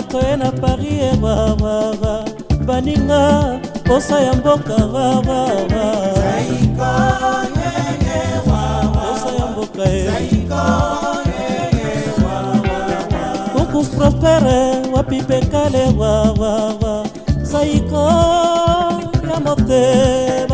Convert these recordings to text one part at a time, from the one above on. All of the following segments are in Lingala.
nakoye na paris ewawawa baninga posa ya mboka wawawaposa ya mboka kuku e. prospere wapipekale wawawa saiko ya motema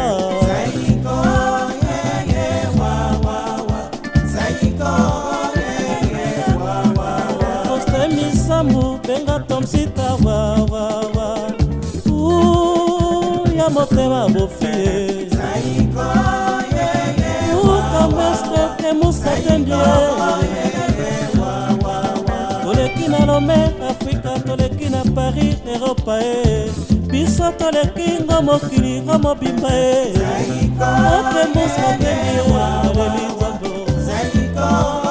bafrɛ babofie ukamesete musatendie toleki na lome afrika toleki na paris eropa e eh. biso toleki ngo mokili ngo mobimba e eh. oke musatendie aleli nzambo